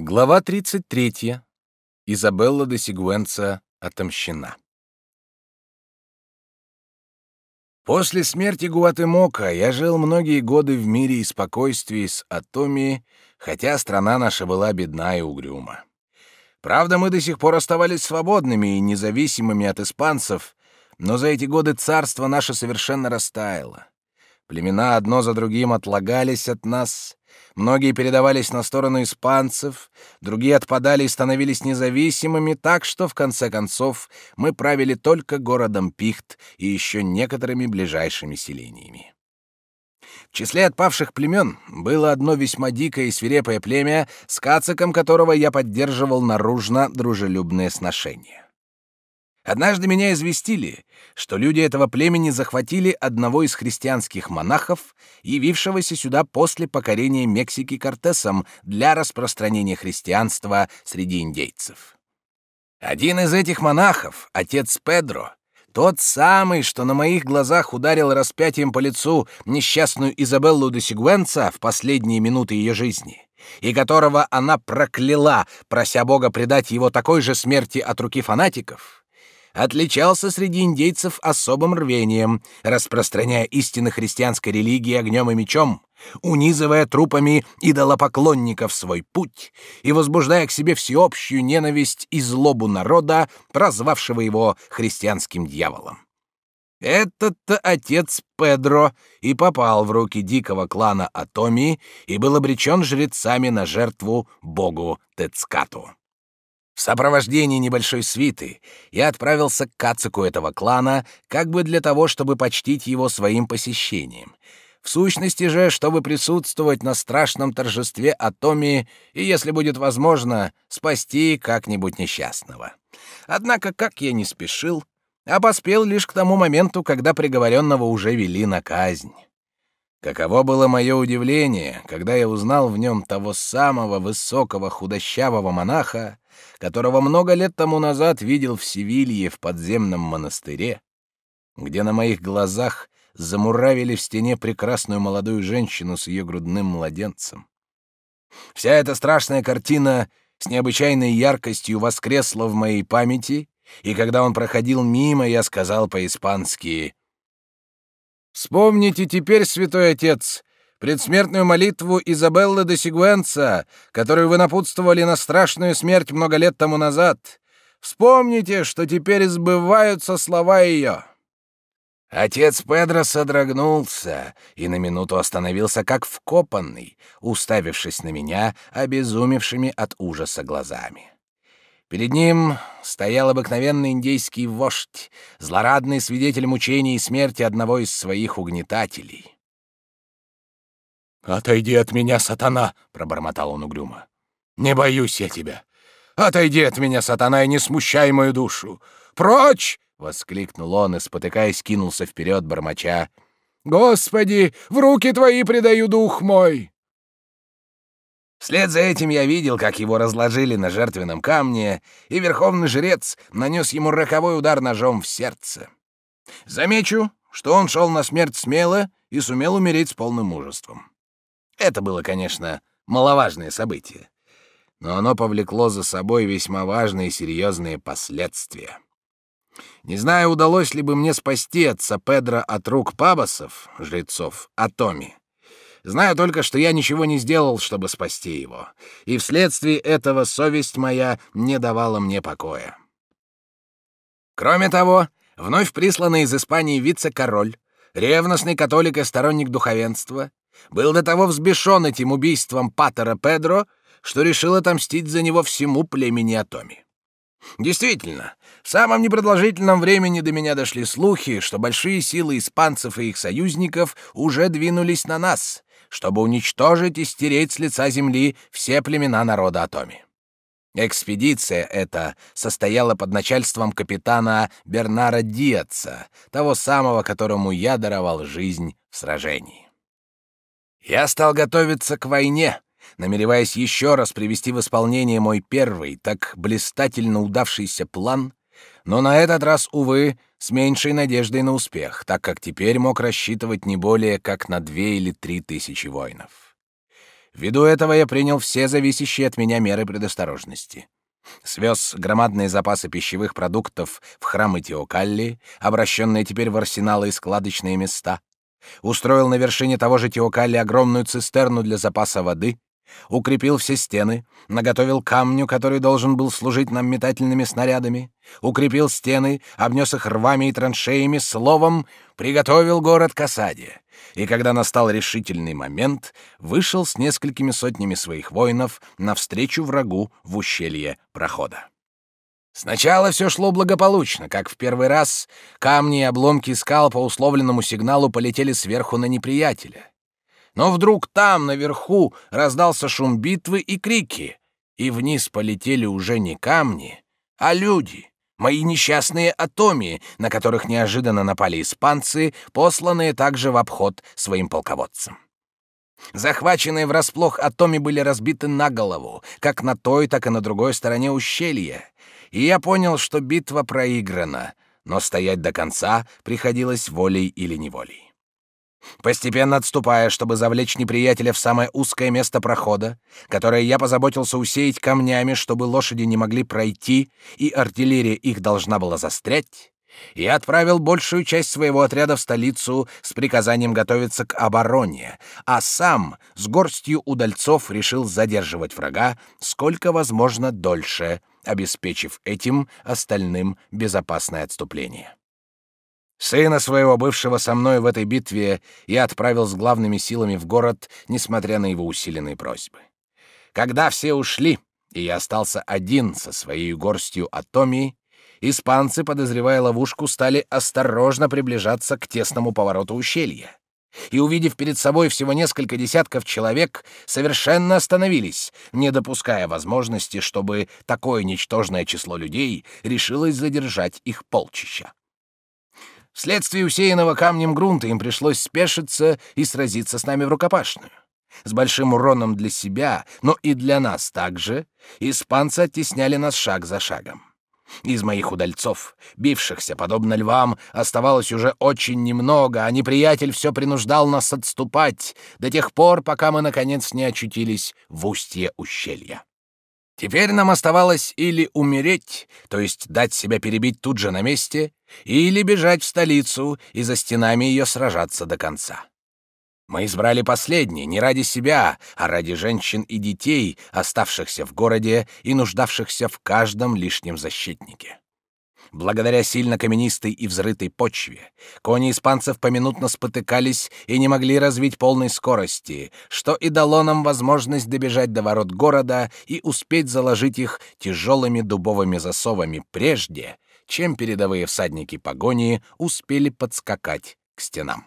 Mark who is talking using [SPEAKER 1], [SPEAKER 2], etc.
[SPEAKER 1] Глава 33. Изабелла де Сигуэнца отомщена. После смерти Гуатемока я жил многие годы в мире и спокойствии с Атоми, хотя страна наша была бедна и угрюма. Правда, мы до сих пор оставались свободными и независимыми от испанцев, но за эти годы царство наше совершенно растаяло. Племена одно за другим отлагались от нас, многие передавались на сторону испанцев, другие отпадали и становились независимыми, так что, в конце концов, мы правили только городом Пихт и еще некоторыми ближайшими селениями. В числе отпавших племен было одно весьма дикое и свирепое племя, с кациком которого я поддерживал наружно дружелюбные сношения. Однажды меня известили, что люди этого племени захватили одного из христианских монахов, явившегося сюда после покорения Мексики Кортесом для распространения христианства среди индейцев. Один из этих монахов, отец Педро, тот самый, что на моих глазах ударил распятием по лицу несчастную Изабеллу де Сигуэнца в последние минуты ее жизни, и которого она прокляла, прося Бога предать его такой же смерти от руки фанатиков, отличался среди индейцев особым рвением, распространяя истины христианской религии огнем и мечом, унизывая трупами идолопоклонников свой путь и возбуждая к себе всеобщую ненависть и злобу народа, прозвавшего его христианским дьяволом. Этот-то отец Педро и попал в руки дикого клана Атоми и был обречен жрецами на жертву богу Тецкату. В сопровождении небольшой свиты я отправился к кацику этого клана, как бы для того, чтобы почтить его своим посещением. В сущности же, чтобы присутствовать на страшном торжестве Атоми и, если будет возможно, спасти как-нибудь несчастного. Однако, как я не спешил, а поспел лишь к тому моменту, когда приговоренного уже вели на казнь. Каково было мое удивление, когда я узнал в нем того самого высокого худощавого монаха, которого много лет тому назад видел в Севилье в подземном монастыре, где на моих глазах замуравили в стене прекрасную молодую женщину с ее грудным младенцем. Вся эта страшная картина с необычайной яркостью воскресла в моей памяти, и когда он проходил мимо, я сказал по-испански «Вспомните теперь, святой отец, предсмертную молитву Изабеллы де Сигуэнца, которую вы напутствовали на страшную смерть много лет тому назад. Вспомните, что теперь сбываются слова ее». Отец Педро содрогнулся и на минуту остановился как вкопанный, уставившись на меня обезумевшими от ужаса глазами. Перед ним стоял обыкновенный индейский вождь, злорадный свидетель мучений и смерти одного из своих угнетателей. «Отойди от меня, сатана!» — пробормотал он угрюмо. «Не боюсь я тебя! Отойди от меня, сатана, и не смущай мою душу! Прочь!» — воскликнул он и, спотыкаясь, кинулся вперед, бормоча. «Господи, в руки твои предаю дух мой!» Вслед за этим я видел, как его разложили на жертвенном камне, и верховный жрец нанес ему роковой удар ножом в сердце. Замечу, что он шел на смерть смело и сумел умереть с полным мужеством. Это было, конечно, маловажное событие, но оно повлекло за собой весьма важные и серьезные последствия. Не знаю, удалось ли бы мне спасти отца Педро от рук пабасов, жрецов, Атоми. Знаю только, что я ничего не сделал, чтобы спасти его, и вследствие этого совесть моя не давала мне покоя. Кроме того, вновь присланный из Испании вице-король, ревностный католик и сторонник духовенства, был до того взбешен этим убийством Патера Педро, что решил отомстить за него всему племени Атоми. Действительно, в самом непродолжительном времени до меня дошли слухи, что большие силы испанцев и их союзников уже двинулись на нас, чтобы уничтожить и стереть с лица земли все племена народа Атоми. Экспедиция эта состояла под начальством капитана Бернара Диаца, того самого, которому я даровал жизнь в сражении. Я стал готовиться к войне, намереваясь еще раз привести в исполнение мой первый, так блистательно удавшийся план, но на этот раз, увы, с меньшей надеждой на успех, так как теперь мог рассчитывать не более как на две или три тысячи воинов. Ввиду этого я принял все зависящие от меня меры предосторожности. Свез громадные запасы пищевых продуктов в храмы Теокалли, обращенные теперь в арсеналы и складочные места. Устроил на вершине того же Теокалли огромную цистерну для запаса воды, укрепил все стены, наготовил камню, который должен был служить нам метательными снарядами, укрепил стены, обнес их рвами и траншеями, словом, приготовил город к осаде. И когда настал решительный момент, вышел с несколькими сотнями своих воинов навстречу врагу в ущелье прохода. Сначала все шло благополучно, как в первый раз камни и обломки скал по условленному сигналу полетели сверху на неприятеля. Но вдруг там, наверху, раздался шум битвы и крики, и вниз полетели уже не камни, а люди, мои несчастные атомии, на которых неожиданно напали испанцы, посланные также в обход своим полководцам. Захваченные врасплох атоми были разбиты на голову, как на той, так и на другой стороне ущелья, и я понял, что битва проиграна, но стоять до конца приходилось волей или неволей. Постепенно отступая, чтобы завлечь неприятеля в самое узкое место прохода, которое я позаботился усеять камнями, чтобы лошади не могли пройти, и артиллерия их должна была застрять, я отправил большую часть своего отряда в столицу с приказанием готовиться к обороне, а сам с горстью удальцов решил задерживать врага сколько возможно дольше, обеспечив этим остальным безопасное отступление. Сына своего, бывшего со мной в этой битве, я отправил с главными силами в город, несмотря на его усиленные просьбы. Когда все ушли, и я остался один со своей горстью атомии, испанцы, подозревая ловушку, стали осторожно приближаться к тесному повороту ущелья. И, увидев перед собой всего несколько десятков человек, совершенно остановились, не допуская возможности, чтобы такое ничтожное число людей решилось задержать их полчища. Вследствие усеянного камнем грунта им пришлось спешиться и сразиться с нами в рукопашную. С большим уроном для себя, но и для нас также, испанцы оттесняли нас шаг за шагом. Из моих удальцов, бившихся, подобно львам, оставалось уже очень немного, а неприятель все принуждал нас отступать до тех пор, пока мы, наконец, не очутились в устье ущелья. Теперь нам оставалось или умереть, то есть дать себя перебить тут же на месте, или бежать в столицу и за стенами ее сражаться до конца. Мы избрали последнее не ради себя, а ради женщин и детей, оставшихся в городе и нуждавшихся в каждом лишнем защитнике. Благодаря сильно каменистой и взрытой почве кони испанцев поминутно спотыкались и не могли развить полной скорости, что и дало нам возможность добежать до ворот города и успеть заложить их тяжелыми дубовыми засовами прежде, чем передовые всадники погони успели подскакать к стенам.